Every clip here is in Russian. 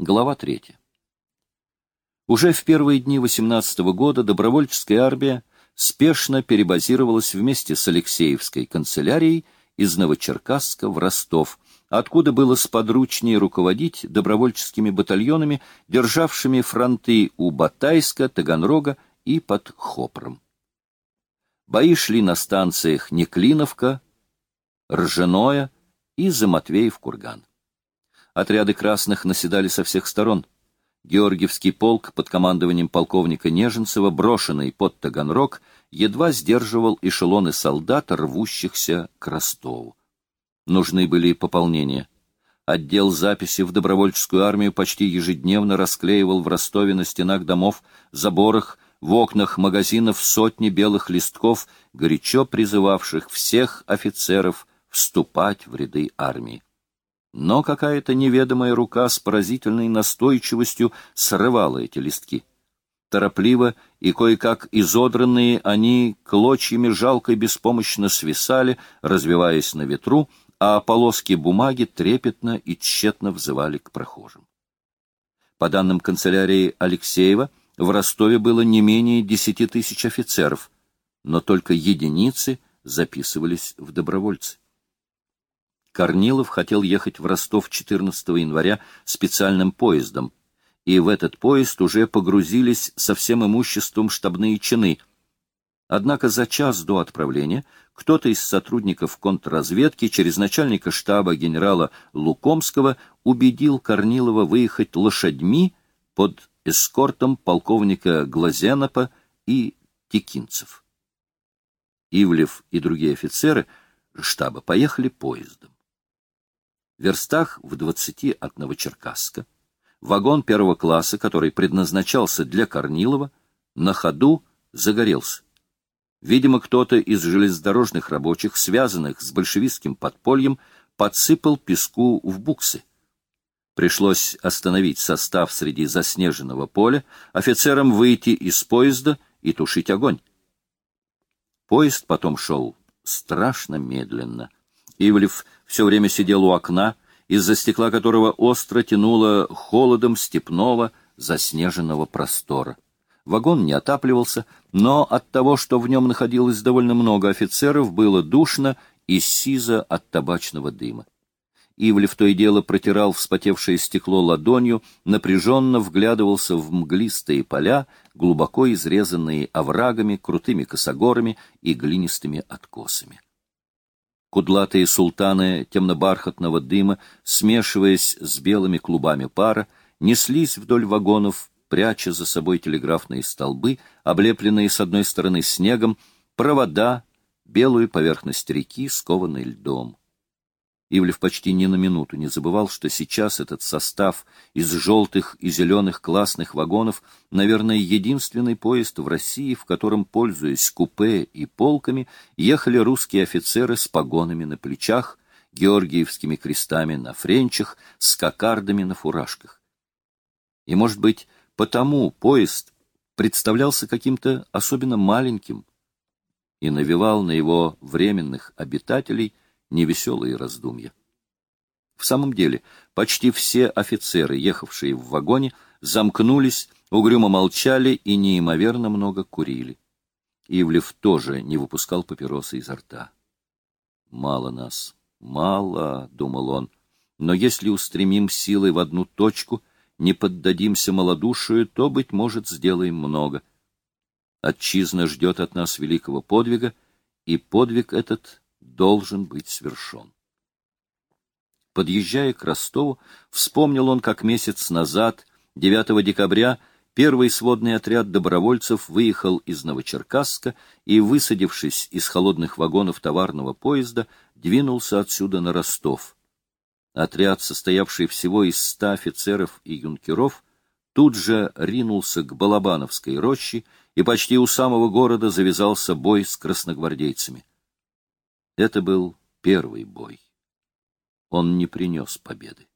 Глава 3. Уже в первые дни 18 -го года добровольческая армия спешно перебазировалась вместе с Алексеевской канцелярией из Новочеркасска в Ростов, откуда было сподручнее руководить добровольческими батальонами, державшими фронты у Батайска, Таганрога и под Хопром. Бои шли на станциях Неклиновка, Ржаное и Заматвеев-Курган. Отряды красных наседали со всех сторон. Георгиевский полк под командованием полковника Неженцева, брошенный под Таганрог, едва сдерживал эшелоны солдат, рвущихся к Ростову. Нужны были пополнения. Отдел записи в добровольческую армию почти ежедневно расклеивал в Ростове на стенах домов, заборах, в окнах магазинов сотни белых листков, горячо призывавших всех офицеров вступать в ряды армии но какая-то неведомая рука с поразительной настойчивостью срывала эти листки. Торопливо и кое-как изодранные они клочьями жалко и беспомощно свисали, развиваясь на ветру, а полоски бумаги трепетно и тщетно взывали к прохожим. По данным канцелярии Алексеева, в Ростове было не менее десяти тысяч офицеров, но только единицы записывались в добровольцы. Корнилов хотел ехать в Ростов 14 января специальным поездом, и в этот поезд уже погрузились со всем имуществом штабные чины. Однако за час до отправления кто-то из сотрудников контрразведки через начальника штаба генерала Лукомского убедил Корнилова выехать лошадьми под эскортом полковника Глазенопа и Текинцев. Ивлев и другие офицеры штаба поехали поездом верстах в двадцати от Новочеркасска, вагон первого класса, который предназначался для Корнилова, на ходу загорелся. Видимо, кто-то из железнодорожных рабочих, связанных с большевистским подпольем, подсыпал песку в буксы. Пришлось остановить состав среди заснеженного поля, офицерам выйти из поезда и тушить огонь. Поезд потом шел страшно медленно. Ивлев все время сидел у окна, из-за стекла которого остро тянуло холодом степного заснеженного простора. Вагон не отапливался, но от того, что в нем находилось довольно много офицеров, было душно и сизо от табачного дыма. Ивлев то и дело протирал вспотевшее стекло ладонью, напряженно вглядывался в мглистые поля, глубоко изрезанные оврагами, крутыми косогорами и глинистыми откосами. Кудлатые султаны темно-бархатного дыма, смешиваясь с белыми клубами пара, неслись вдоль вагонов, пряча за собой телеграфные столбы, облепленные с одной стороны снегом, провода, белую поверхность реки, скованной льдом. Ивлев почти ни на минуту не забывал, что сейчас этот состав из желтых и зеленых классных вагонов, наверное, единственный поезд в России, в котором, пользуясь купе и полками, ехали русские офицеры с погонами на плечах, георгиевскими крестами на френчах, с кокардами на фуражках. И, может быть, потому поезд представлялся каким-то особенно маленьким и навевал на его временных обитателей – невеселые раздумья. В самом деле, почти все офицеры, ехавшие в вагоне, замкнулись, угрюмо молчали и неимоверно много курили. Ивлев тоже не выпускал папиросы изо рта. «Мало нас, мало», — думал он, — «но если устремим силой в одну точку, не поддадимся малодушию, то, быть может, сделаем много. Отчизна ждет от нас великого подвига, и подвиг этот должен быть свершен. Подъезжая к Ростову, вспомнил он, как месяц назад, 9 декабря, первый сводный отряд добровольцев выехал из Новочеркасска и, высадившись из холодных вагонов товарного поезда, двинулся отсюда на Ростов. Отряд, состоявший всего из ста офицеров и юнкеров, тут же ринулся к Балабановской роще, и почти у самого города завязался бой с красногвардейцами. Это был первый бой. Он не принес победы.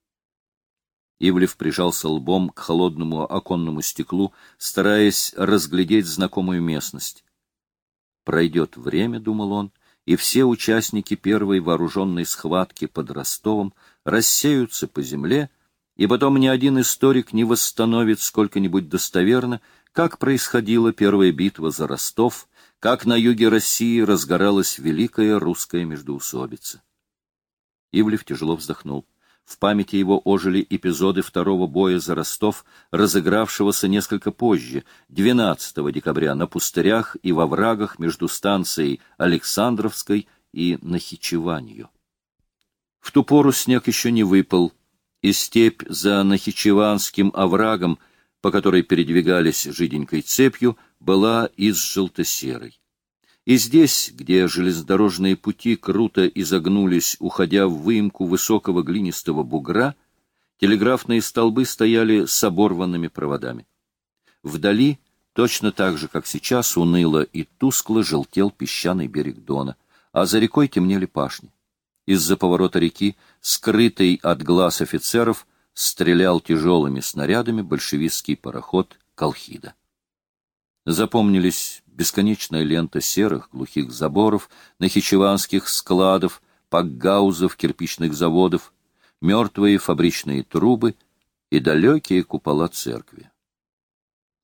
Ивлев прижался лбом к холодному оконному стеклу, стараясь разглядеть знакомую местность. Пройдет время, — думал он, — и все участники первой вооруженной схватки под Ростовом рассеются по земле, и потом ни один историк не восстановит сколько-нибудь достоверно, как происходила первая битва за Ростов, как на юге России разгоралась великая русская междоусобица. Ивлев тяжело вздохнул. В памяти его ожили эпизоды второго боя за Ростов, разыгравшегося несколько позже, 12 декабря, на пустырях и во врагах между станцией Александровской и Нахичеванью. В ту пору снег еще не выпал, и степь за Нахичеванским оврагом, по которой передвигались жиденькой цепью, была из желто-серой. И здесь, где железнодорожные пути круто изогнулись, уходя в выемку высокого глинистого бугра, телеграфные столбы стояли с оборванными проводами. Вдали, точно так же, как сейчас, уныло и тускло желтел песчаный берег Дона, а за рекой темнели пашни. Из-за поворота реки, скрытый от глаз офицеров, стрелял тяжелыми снарядами большевистский пароход «Колхида». Запомнились бесконечная лента серых глухих заборов, нахичеванских складов, пакгаузов, кирпичных заводов, мертвые фабричные трубы и далекие купола церкви.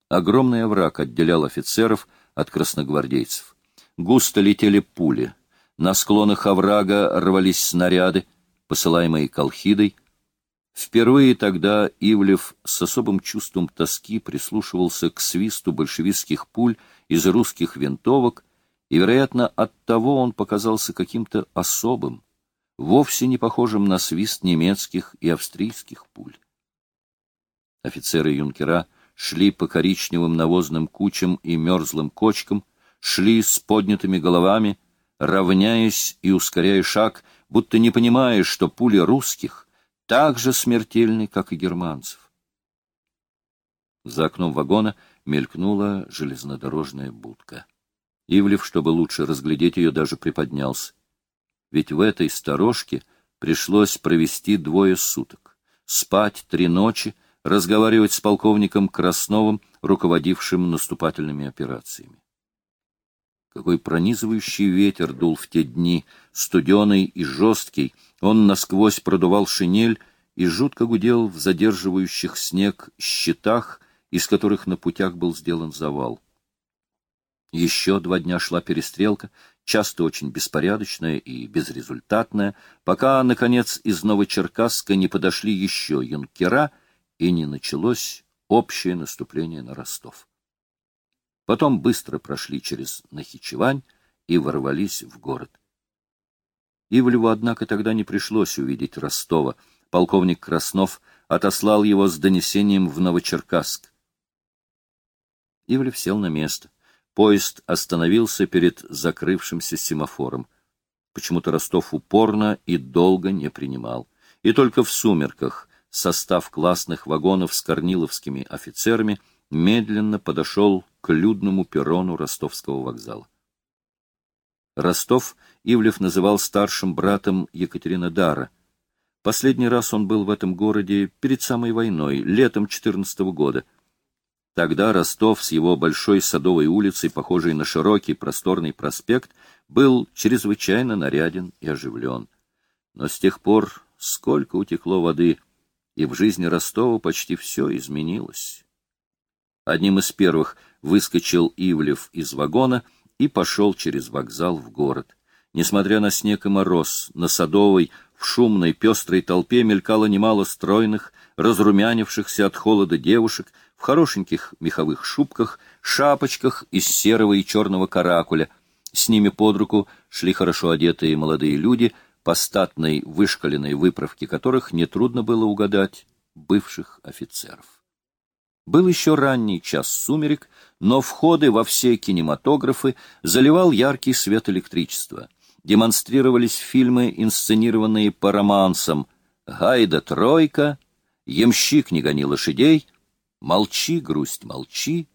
Огромный овраг отделял офицеров от красногвардейцев. Густо летели пули. На склонах оврага рвались снаряды, посылаемые колхидой, Впервые тогда Ивлев с особым чувством тоски прислушивался к свисту большевистских пуль из русских винтовок, и, вероятно, оттого он показался каким-то особым, вовсе не похожим на свист немецких и австрийских пуль. Офицеры-юнкера шли по коричневым навозным кучам и мерзлым кочкам, шли с поднятыми головами, равняясь и ускоряя шаг, будто не понимая, что пули русских так же смертельный, как и германцев. За окном вагона мелькнула железнодорожная будка. Ивлев, чтобы лучше разглядеть ее, даже приподнялся. Ведь в этой сторожке пришлось провести двое суток, спать три ночи, разговаривать с полковником Красновым, руководившим наступательными операциями. Какой пронизывающий ветер дул в те дни, студеный и жесткий, он насквозь продувал шинель и жутко гудел в задерживающих снег щитах, из которых на путях был сделан завал. Еще два дня шла перестрелка, часто очень беспорядочная и безрезультатная, пока, наконец, из Новочеркасска не подошли еще юнкера и не началось общее наступление на Ростов. Потом быстро прошли через Нахичевань и ворвались в город. Ивлеву, однако, тогда не пришлось увидеть Ростова. Полковник Краснов отослал его с донесением в Новочеркасск. Ивлев сел на место. Поезд остановился перед закрывшимся семафором. Почему-то Ростов упорно и долго не принимал. И только в сумерках состав классных вагонов с корниловскими офицерами медленно подошел к людному перрону ростовского вокзала. Ростов Ивлев называл старшим братом Екатеринодара. Последний раз он был в этом городе перед самой войной, летом 14 -го года. Тогда Ростов с его большой садовой улицей, похожей на широкий просторный проспект, был чрезвычайно наряден и оживлен. Но с тех пор сколько утекло воды, и в жизни Ростова почти все изменилось. Одним из первых выскочил Ивлев из вагона и пошел через вокзал в город. Несмотря на снег и мороз, на Садовой, в шумной, пестрой толпе мелькало немало стройных, разрумянившихся от холода девушек в хорошеньких меховых шубках, шапочках из серого и черного каракуля. С ними под руку шли хорошо одетые молодые люди, по статной вышкаленной выправке которых нетрудно было угадать бывших офицеров. Был еще ранний час сумерек, но входы во все кинематографы заливал яркий свет электричества. Демонстрировались фильмы, инсценированные по романсам «Гайда тройка», «Ямщик не гони лошадей», «Молчи, грусть, молчи»,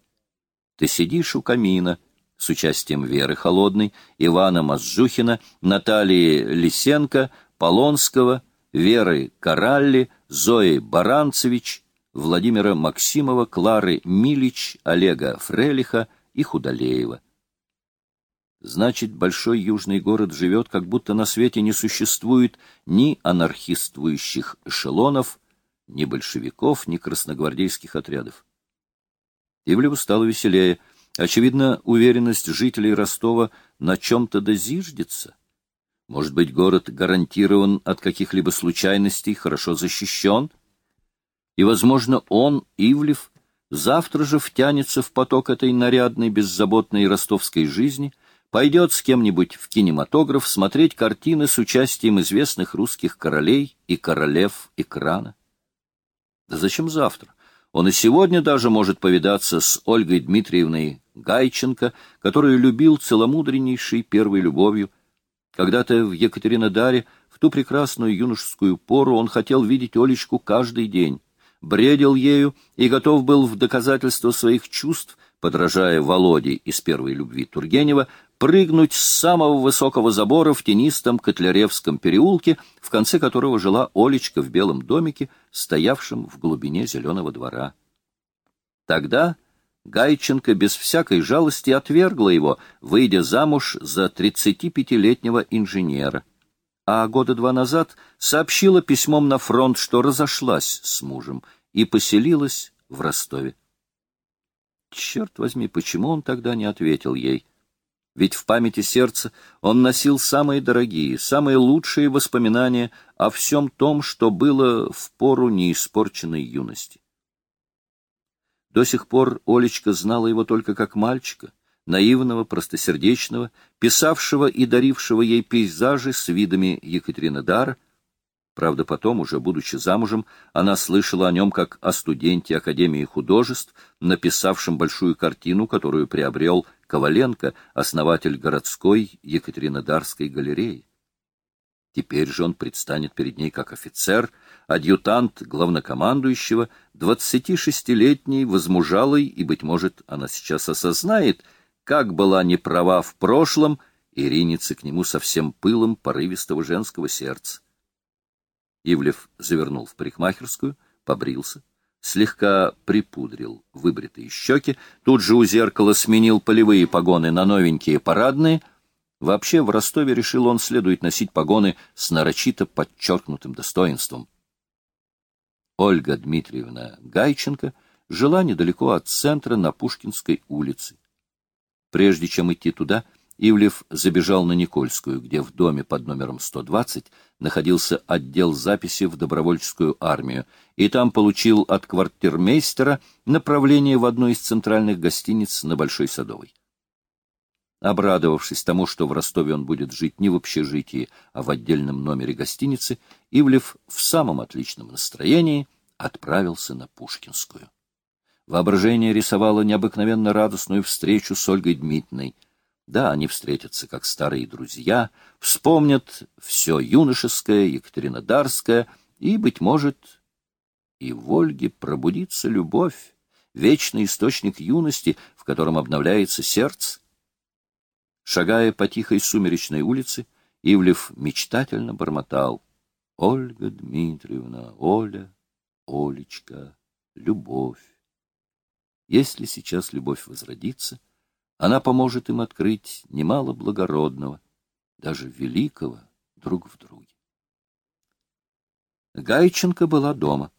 «Ты сидишь у камина», с участием Веры Холодной, Ивана Мазжухина, Натальи Лисенко, Полонского, Веры Каралли, Зои Баранцевич, Владимира Максимова, Клары Милич, Олега Фрелиха и Худалеева. Значит, большой южный город живет, как будто на свете не существует ни анархистствующих эшелонов, ни большевиков, ни красногвардейских отрядов. Ивлеву стало веселее. Очевидно, уверенность жителей Ростова на чем-то дозиждется. Может быть, город гарантирован от каких-либо случайностей, хорошо защищен? И, возможно, он, Ивлев, завтра же втянется в поток этой нарядной, беззаботной ростовской жизни, пойдет с кем-нибудь в кинематограф смотреть картины с участием известных русских королей и королев экрана. Да зачем завтра? Он и сегодня даже может повидаться с Ольгой Дмитриевной Гайченко, которую любил целомудреннейшей первой любовью. Когда-то в Екатеринодаре, в ту прекрасную юношескую пору, он хотел видеть Олечку каждый день, бредил ею и готов был в доказательство своих чувств, подражая Володе из первой любви Тургенева, прыгнуть с самого высокого забора в тенистом Котляревском переулке, в конце которого жила Олечка в белом домике, стоявшем в глубине зеленого двора. Тогда Гайченко без всякой жалости отвергла его, выйдя замуж за 35-летнего инженера. А года два назад сообщила письмом на фронт, что разошлась с мужем и поселилась в Ростове. Черт возьми, почему он тогда не ответил ей? Ведь в памяти сердца он носил самые дорогие, самые лучшие воспоминания о всем том, что было в пору неиспорченной юности. До сих пор Олечка знала его только как мальчика, наивного, простосердечного, писавшего и дарившего ей пейзажи с видами Екатеринодара, Правда, потом, уже будучи замужем, она слышала о нем как о студенте Академии художеств, написавшем большую картину, которую приобрел Коваленко, основатель городской Екатеринодарской галереи. Теперь же он предстанет перед ней как офицер, адъютант главнокомандующего, 26-летний, возмужалый, и, быть может, она сейчас осознает, как была неправа в прошлом, и ринется к нему со всем пылом порывистого женского сердца. Ивлев завернул в парикмахерскую, побрился, слегка припудрил выбритые щеки, тут же у зеркала сменил полевые погоны на новенькие парадные. Вообще в Ростове решил он следует носить погоны с нарочито подчеркнутым достоинством. Ольга Дмитриевна Гайченко жила недалеко от центра на Пушкинской улице. Прежде чем идти туда, Ивлев забежал на Никольскую, где в доме под номером 120 находился отдел записи в добровольческую армию, и там получил от квартирмейстера направление в одну из центральных гостиниц на Большой Садовой. Обрадовавшись тому, что в Ростове он будет жить не в общежитии, а в отдельном номере гостиницы, Ивлев в самом отличном настроении отправился на Пушкинскую. Воображение рисовало необыкновенно радостную встречу с Ольгой Дмитриевной — да, они встретятся как старые друзья, вспомнят все юношеское, Екатеринодарское, и, быть может, и в Ольге пробудится любовь, вечный источник юности, в котором обновляется сердце. Шагая по тихой сумеречной улице, Ивлев мечтательно бормотал. Ольга Дмитриевна, Оля, Олечка, любовь. Если сейчас любовь возродится — она поможет им открыть немало благородного, даже великого друг в друге. Гайченко была дома.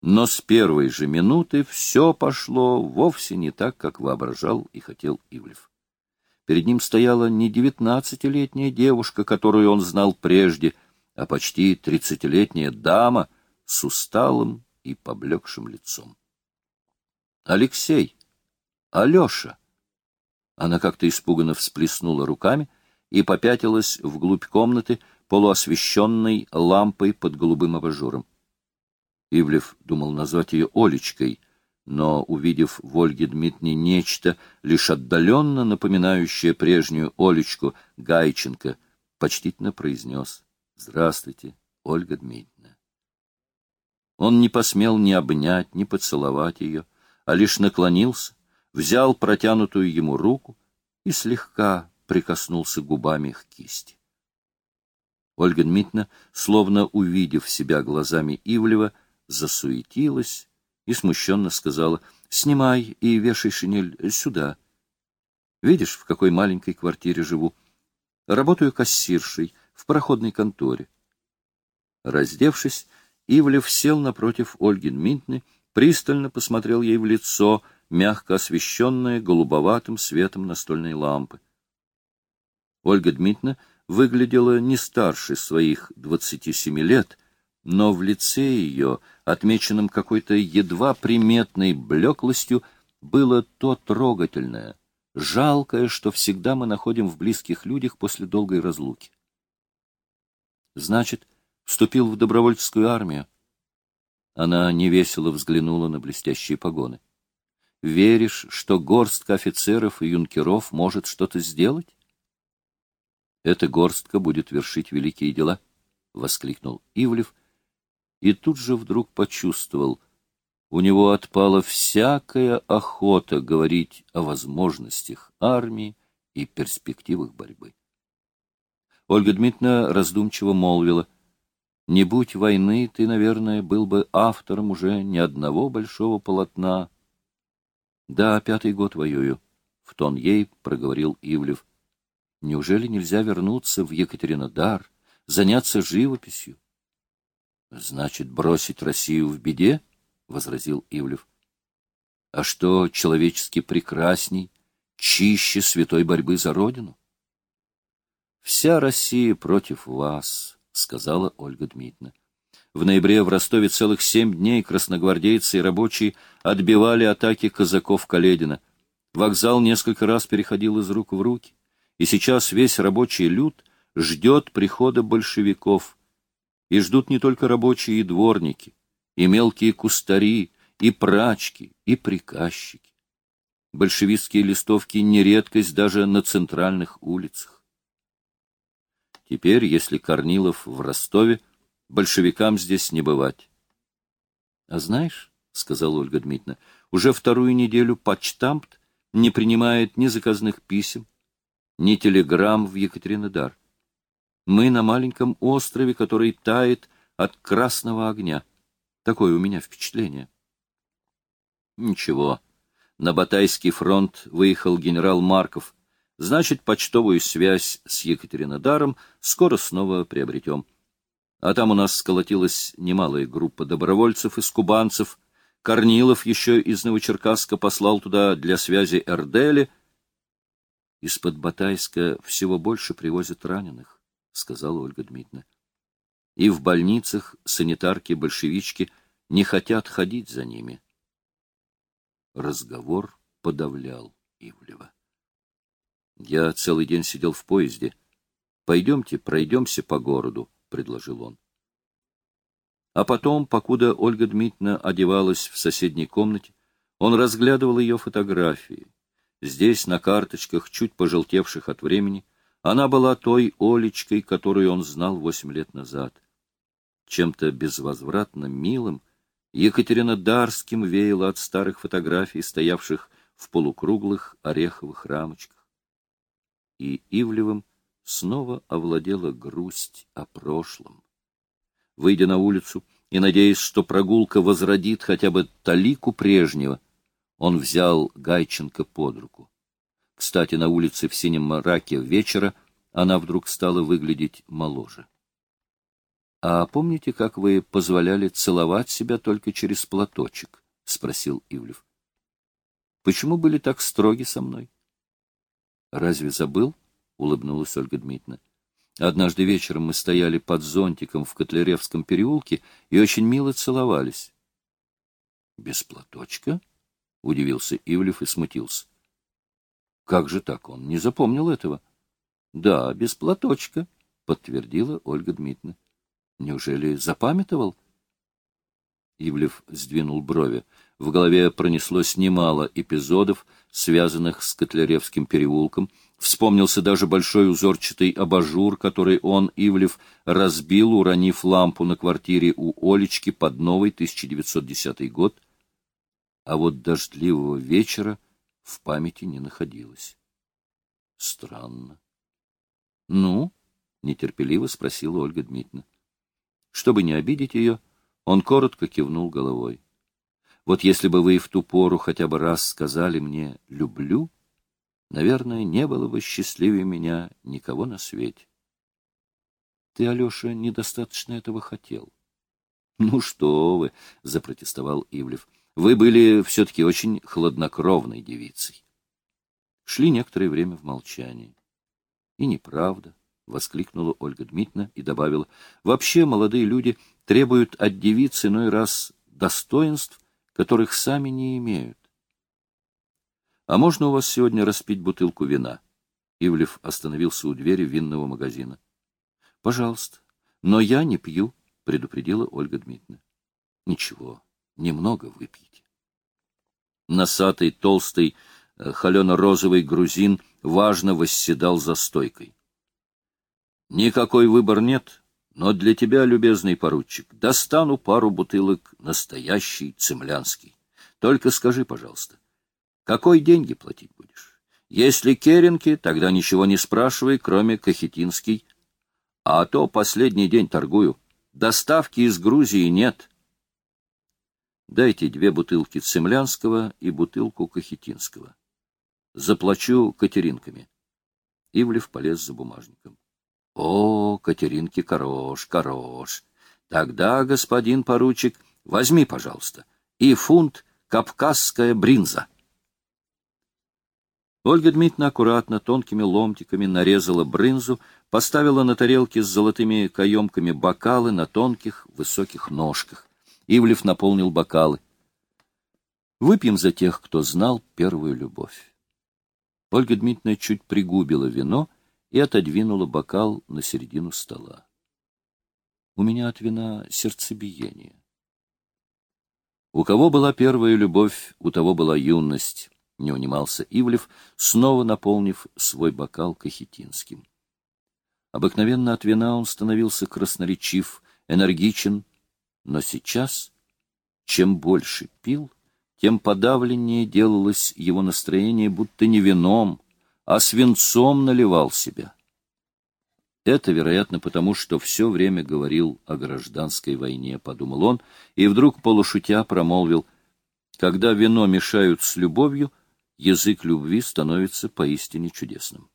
Но с первой же минуты все пошло вовсе не так, как воображал и хотел Ивлев. Перед ним стояла не девятнадцатилетняя девушка, которую он знал прежде, а почти тридцатилетняя дама с усталым и поблекшим лицом. Алексей, Алеша, она как-то испуганно всплеснула руками и попятилась вглубь комнаты, полуосвещенной лампой под голубым абажуром. Ивлев думал назвать ее Олечкой, но, увидев в Ольге Дмитриевне нечто, лишь отдаленно напоминающее прежнюю Олечку Гайченко, почтительно произнес «Здравствуйте, Ольга Дмитриевна». Он не посмел ни обнять, ни поцеловать ее, а лишь наклонился, взял протянутую ему руку и слегка прикоснулся губами к кисти. Ольга Дмитриевна, словно увидев себя глазами Ивлева, засуетилась и смущенно сказала, «Снимай и вешай шинель сюда. Видишь, в какой маленькой квартире живу? Работаю кассиршей в проходной конторе». Раздевшись, Ивлев сел напротив Ольги Дмитриевны, пристально посмотрел ей в лицо, мягко освещенное голубоватым светом настольной лампы. Ольга Дмитриевна выглядела не старше своих двадцати семи лет, но в лице ее, отмеченном какой-то едва приметной блеклостью, было то трогательное, жалкое, что всегда мы находим в близких людях после долгой разлуки. Значит, вступил в добровольческую армию. Она невесело взглянула на блестящие погоны. Веришь, что горстка офицеров и юнкеров может что-то сделать? Эта горстка будет вершить великие дела, — воскликнул Ивлев, и тут же вдруг почувствовал, у него отпала всякая охота говорить о возможностях армии и перспективах борьбы. Ольга Дмитриевна раздумчиво молвила, «Не будь войны, ты, наверное, был бы автором уже ни одного большого полотна». «Да, пятый год воюю», — в тон ей проговорил Ивлев. Неужели нельзя вернуться в Екатеринодар, заняться живописью? — Значит, бросить Россию в беде? — возразил Ивлев. — А что человечески прекрасней, чище святой борьбы за Родину? — Вся Россия против вас, — сказала Ольга Дмитриевна. В ноябре в Ростове целых семь дней красногвардейцы и рабочие отбивали атаки казаков Каледина. Вокзал несколько раз переходил из рук в руки и сейчас весь рабочий люд ждет прихода большевиков. И ждут не только рабочие и дворники, и мелкие кустари, и прачки, и приказчики. Большевистские листовки не редкость даже на центральных улицах. Теперь, если Корнилов в Ростове, большевикам здесь не бывать. — А знаешь, — сказала Ольга Дмитриевна, — уже вторую неделю почтамт не принимает ни заказных писем, ни телеграмм в Екатеринодар. Мы на маленьком острове, который тает от красного огня. Такое у меня впечатление. Ничего. На Батайский фронт выехал генерал Марков. Значит, почтовую связь с Екатеринодаром скоро снова приобретем. А там у нас сколотилась немалая группа добровольцев из кубанцев. Корнилов еще из Новочеркасска послал туда для связи Эрдели — из-под Батайска всего больше привозят раненых, — сказала Ольга Дмитриевна. И в больницах санитарки-большевички не хотят ходить за ними. Разговор подавлял Ивлева. Я целый день сидел в поезде. Пойдемте, пройдемся по городу, — предложил он. А потом, покуда Ольга Дмитриевна одевалась в соседней комнате, он разглядывал ее фотографии Здесь, на карточках, чуть пожелтевших от времени, она была той Олечкой, которую он знал восемь лет назад. Чем-то безвозвратно милым, Екатеринодарским веяло от старых фотографий, стоявших в полукруглых ореховых рамочках. И Ивлевым снова овладела грусть о прошлом. Выйдя на улицу и надеясь, что прогулка возродит хотя бы талику прежнего, он взял Гайченко под руку. Кстати, на улице в синем мраке вечера она вдруг стала выглядеть моложе. — А помните, как вы позволяли целовать себя только через платочек? — спросил Ивлев. — Почему были так строги со мной? — Разве забыл? — улыбнулась Ольга Дмитриевна. Однажды вечером мы стояли под зонтиком в Котляревском переулке и очень мило целовались. — Без платочка? —— удивился Ивлев и смутился. — Как же так? Он не запомнил этого. — Да, без платочка, — подтвердила Ольга Дмитриевна. — Неужели запамятовал? Ивлев сдвинул брови. В голове пронеслось немало эпизодов, связанных с Котляревским переулком. Вспомнился даже большой узорчатый абажур, который он, Ивлев, разбил, уронив лампу на квартире у Олечки под новый 1910 год — а вот дождливого вечера в памяти не находилось. Странно. — Ну? — нетерпеливо спросила Ольга Дмитриевна. Чтобы не обидеть ее, он коротко кивнул головой. Вот если бы вы в ту пору хотя бы раз сказали мне «люблю», наверное, не было бы счастливее меня никого на свете. Ты, Алеша, недостаточно этого хотел. — Ну что вы, — запротестовал Ивлев, — вы были все-таки очень хладнокровной девицей. Шли некоторое время в молчании. — И неправда, — воскликнула Ольга Дмитриевна и добавила, — вообще молодые люди требуют от девиц иной раз достоинств, которых сами не имеют. — А можно у вас сегодня распить бутылку вина? Ивлев остановился у двери винного магазина. — Пожалуйста. Но я не пью, — предупредила Ольга Дмитриевна. — Ничего, немного выпьете. Носатый, толстый, э, холено-розовый грузин важно восседал за стойкой. — Никакой выбор нет, но для тебя, любезный поручик, достану пару бутылок настоящий цемлянский. Только скажи, пожалуйста, какой деньги платить будешь? Если керенки, тогда ничего не спрашивай, кроме Кахетинский. А то последний день торгую. Доставки из Грузии нет. Дайте две бутылки цемлянского и бутылку Кахетинского. Заплачу катеринками. Ивлев полез за бумажником. О, Катеринки хорош, хорош. Тогда, господин поручик, возьми, пожалуйста, и фунт кавказская бринза. Ольга Дмитриевна аккуратно, тонкими ломтиками нарезала брынзу, поставила на тарелке с золотыми каемками бокалы на тонких, высоких ножках. Ивлев наполнил бокалы. Выпьем за тех, кто знал первую любовь. Ольга Дмитриевна чуть пригубила вино и отодвинула бокал на середину стола. У меня от вина сердцебиение. У кого была первая любовь, у того была юность. — не унимался Ивлев, снова наполнив свой бокал кахетинским. Обыкновенно от вина он становился красноречив, энергичен, но сейчас, чем больше пил, тем подавленнее делалось его настроение, будто не вином, а свинцом наливал себя. Это, вероятно, потому, что все время говорил о гражданской войне, — подумал он, и вдруг полушутя промолвил, — когда вино мешают с любовью, язык любви становится поистине чудесным.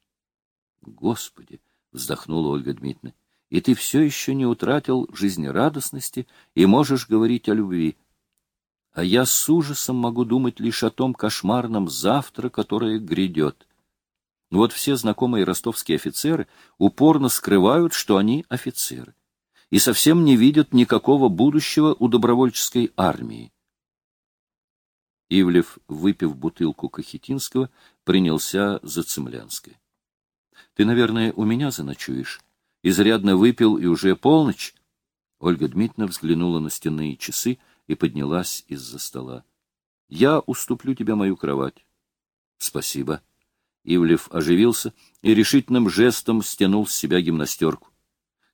Господи! — вздохнула Ольга Дмитриевна. — И ты все еще не утратил жизнерадостности и можешь говорить о любви. А я с ужасом могу думать лишь о том кошмарном завтра, которое грядет. Вот все знакомые ростовские офицеры упорно скрывают, что они офицеры, и совсем не видят никакого будущего у добровольческой армии. Ивлев, выпив бутылку Кахетинского, принялся за Цемлянское. — Ты, наверное, у меня заночуешь? Изрядно выпил, и уже полночь? Ольга Дмитриевна взглянула на стенные часы и поднялась из-за стола. — Я уступлю тебе мою кровать. — Спасибо. Ивлев оживился и решительным жестом стянул с себя гимнастерку.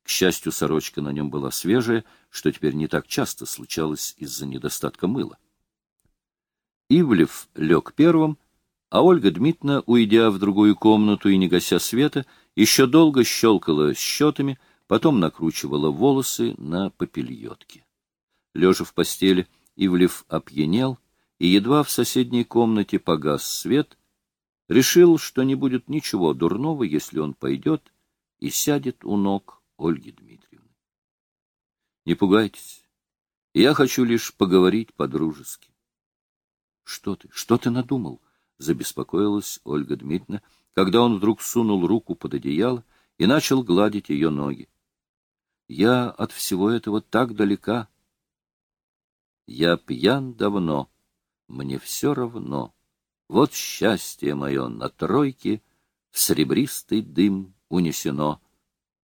К счастью, сорочка на нем была свежая, что теперь не так часто случалось из-за недостатка мыла. Ивлев лег первым, а Ольга Дмитриевна, уйдя в другую комнату и не гася света, еще долго щелкала счетами, потом накручивала волосы на попельотке. Лежа в постели, Ивлев опьянел, и едва в соседней комнате погас свет, решил, что не будет ничего дурного, если он пойдет и сядет у ног Ольги Дмитриевны. Не пугайтесь, я хочу лишь поговорить по-дружески. Что ты, что ты надумал? Забеспокоилась Ольга Дмитриевна, когда он вдруг сунул руку под одеяло и начал гладить ее ноги. Я от всего этого так далека. Я пьян давно, мне все равно. Вот счастье мое на тройке, в серебристый дым унесено.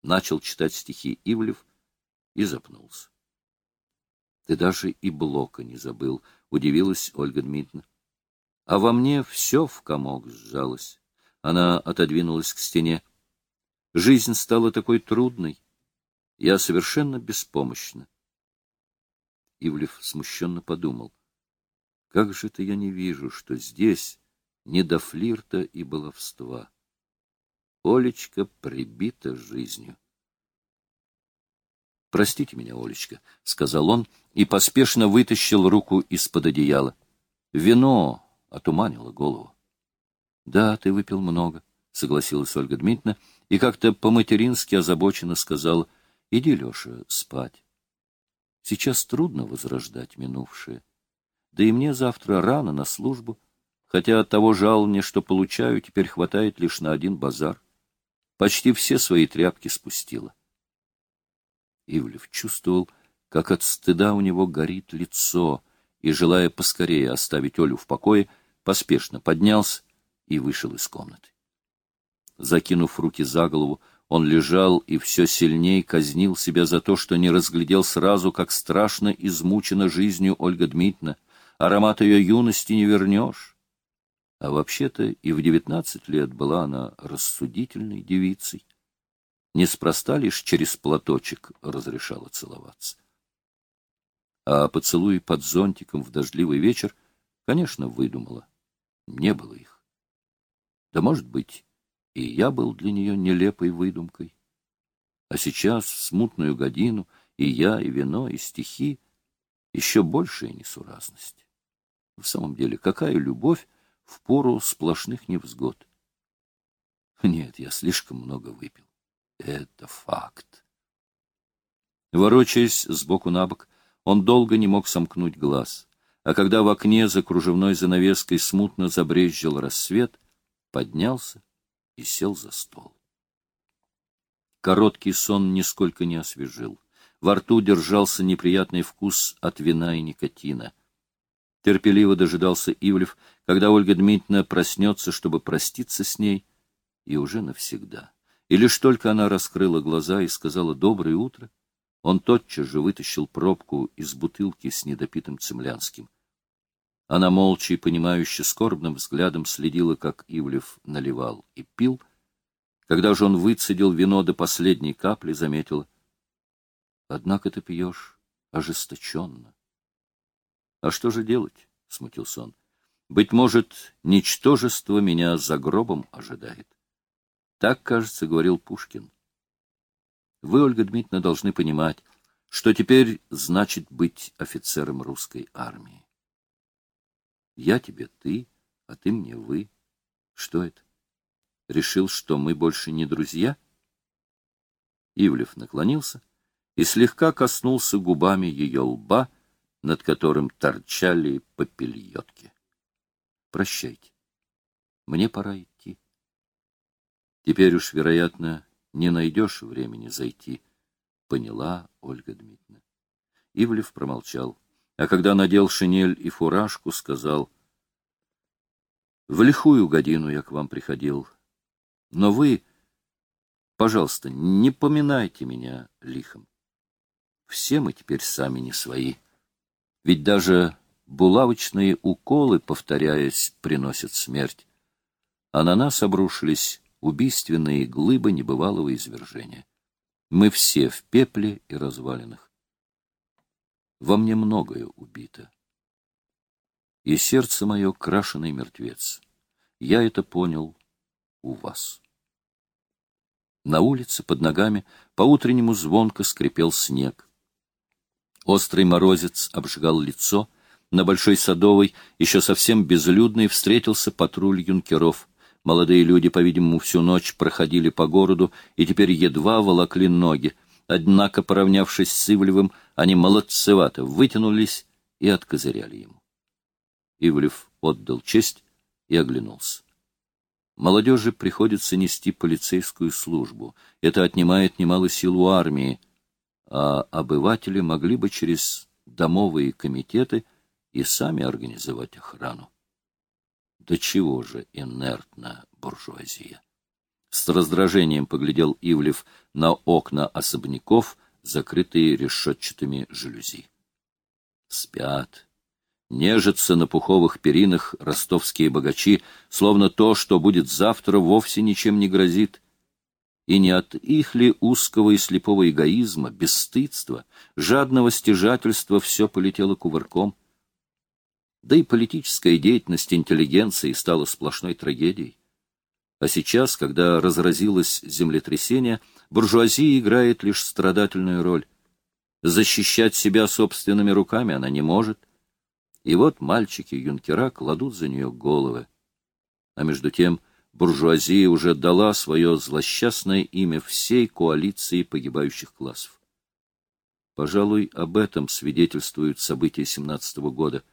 Начал читать стихи Ивлев и запнулся. Ты даже и блока не забыл, — удивилась Ольга Дмитриевна. А во мне все в комок сжалось. Она отодвинулась к стене. Жизнь стала такой трудной. Я совершенно беспомощна. Ивлев смущенно подумал. Как же это я не вижу, что здесь не до флирта и баловства. Олечка прибита жизнью. «Простите меня, Олечка», — сказал он и поспешно вытащил руку из-под одеяла. «Вино отуманило голову». «Да, ты выпил много», — согласилась Ольга Дмитриевна и как-то по-матерински озабоченно сказала, «Иди, Леша, спать». Сейчас трудно возрождать минувшее. Да и мне завтра рано на службу, хотя от того жалования, что получаю, теперь хватает лишь на один базар. Почти все свои тряпки спустила. Ивлев чувствовал, как от стыда у него горит лицо, и, желая поскорее оставить Олю в покое, поспешно поднялся и вышел из комнаты. Закинув руки за голову, он лежал и все сильнее казнил себя за то, что не разглядел сразу, как страшно измучена жизнью Ольга Дмитриевна. Аромат ее юности не вернешь. А вообще-то и в девятнадцать лет была она рассудительной девицей. Неспроста лишь через платочек разрешала целоваться. А поцелуи под зонтиком в дождливый вечер, конечно, выдумала. Не было их. Да, может быть, и я был для нее нелепой выдумкой. А сейчас, в смутную годину, и я, и вино, и стихи — еще большая несуразность. В самом деле, какая любовь в пору сплошных невзгод? Нет, я слишком много выпил. Это факт. Ворочаясь сбоку на бок, он долго не мог сомкнуть глаз, а когда в окне за кружевной занавеской смутно забрезжил рассвет, поднялся и сел за стол. Короткий сон нисколько не освежил. Во рту держался неприятный вкус от вина и никотина. Терпеливо дожидался Ивлев, когда Ольга Дмитриевна проснется, чтобы проститься с ней, и уже навсегда. И лишь только она раскрыла глаза и сказала «доброе утро», он тотчас же вытащил пробку из бутылки с недопитым цемлянским. Она молча и понимающе скорбным взглядом следила, как Ивлев наливал и пил. Когда же он выцедил вино до последней капли, заметила. — Однако ты пьешь ожесточенно. — А что же делать? — смутился он. — Быть может, ничтожество меня за гробом ожидает. Так, кажется, говорил Пушкин. Вы, Ольга Дмитриевна, должны понимать, что теперь значит быть офицером русской армии. Я тебе ты, а ты мне вы. Что это? Решил, что мы больше не друзья? Ивлев наклонился и слегка коснулся губами ее лба, над которым торчали попельотки. Прощайте. Мне пора идти. Теперь уж, вероятно, не найдешь времени зайти, поняла Ольга Дмитриевна. Ивлев промолчал а когда надел шинель и фуражку, сказал, «В лихую годину я к вам приходил, но вы, пожалуйста, не поминайте меня лихом. Все мы теперь сами не свои, ведь даже булавочные уколы, повторяясь, приносят смерть, а на нас обрушились убийственные глыбы небывалого извержения. Мы все в пепле и развалинах. Во мне многое убито. И сердце мое крашеный мертвец. Я это понял у вас. На улице под ногами по-утреннему звонко скрипел снег. Острый морозец обжигал лицо. На Большой Садовой, еще совсем безлюдной, встретился патруль юнкеров. Молодые люди, по-видимому, всю ночь проходили по городу и теперь едва волокли ноги. Однако, поравнявшись с Ивлевым, они молодцевато вытянулись и откозыряли ему. Ивлев отдал честь и оглянулся. Молодежи приходится нести полицейскую службу. Это отнимает немало сил у армии, а обыватели могли бы через домовые комитеты и сами организовать охрану. До чего же инертна буржуазия? С раздражением поглядел Ивлев на окна особняков, закрытые решетчатыми жалюзи. Спят. Нежатся на пуховых перинах ростовские богачи, словно то, что будет завтра, вовсе ничем не грозит. И не от их ли узкого и слепого эгоизма, бесстыдства, жадного стяжательства все полетело кувырком? Да и политическая деятельность интеллигенции стала сплошной трагедией. А сейчас, когда разразилось землетрясение, буржуазия играет лишь страдательную роль. Защищать себя собственными руками она не может. И вот мальчики-юнкера кладут за нее головы. А между тем буржуазия уже дала свое злосчастное имя всей коалиции погибающих классов. Пожалуй, об этом свидетельствуют события 17 года.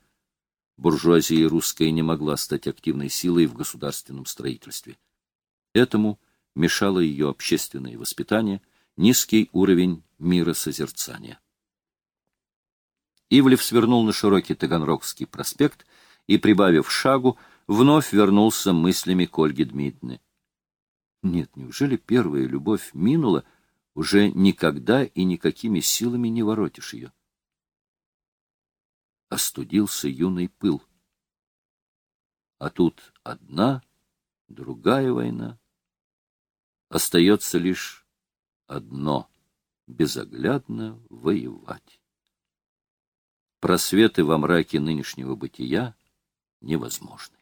Буржуазия русская не могла стать активной силой в государственном строительстве. Этому мешало ее общественное воспитание, низкий уровень миросозерцания. Ивлев свернул на широкий Таганрогский проспект и, прибавив шагу, вновь вернулся мыслями к Ольге Дмитриевне. Нет, неужели первая любовь минула, уже никогда и никакими силами не воротишь ее? Остудился юный пыл. А тут одна, другая война. Остается лишь одно — безоглядно воевать. Просветы во мраке нынешнего бытия невозможны.